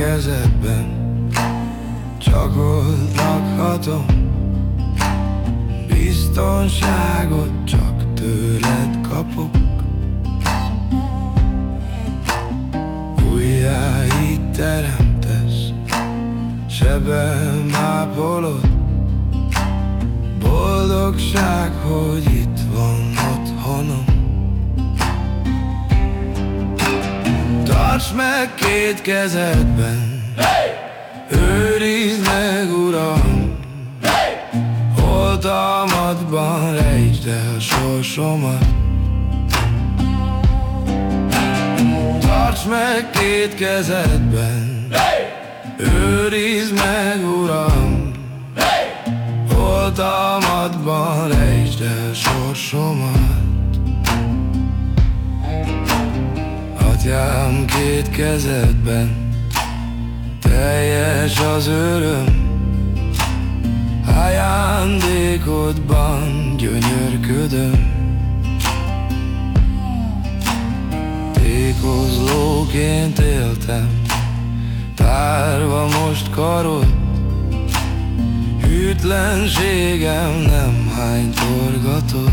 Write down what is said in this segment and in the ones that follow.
kezedben Csak ott lakhatom Biztonságot csak tőled kapok. Újjá így teremtesz Sebem ápolod. Boldogság, hogy itt van otthonom Tarts meg két kezedben. Őrizd meg, Uram Oltalmadban rejtsd el sorsomat. Tarts meg két kezedben. Őrizd meg, Uram Oltalmadban rejtsd el sorsomat Atyám két kezedben Teljes az öröm. Ajándékodban gyönyörködöm. Tékozlóként éltem Tárva most karod. Hűtlenségem nem hány torgatod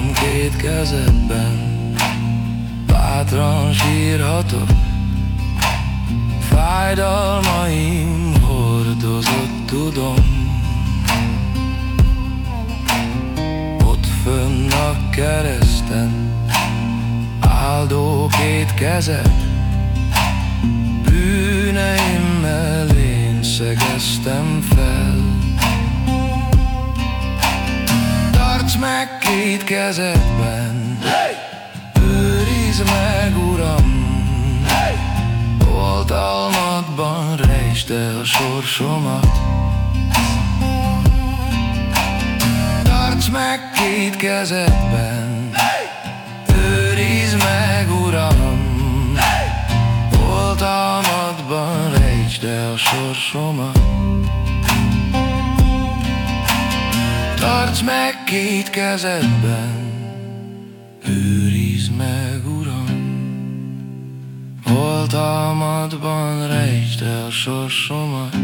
Atyám két kezedben Bátran sírhatok. Fájdalmaim hordozott tudom. Ott fönn a kereszten Áldó két kezed. Bűneimmel én szegeztem fel két kezedben. Őrizd meg, Uram. Oltalmadban rejtsd el sorsomat. Tarts meg két kezedben. Őrizd meg, Uram. Oltalmadban rejtsd el sorsomat Tarts meg két kezedben, őrizd meg, Uram, Oltalmadban rejtsd el sorsomat,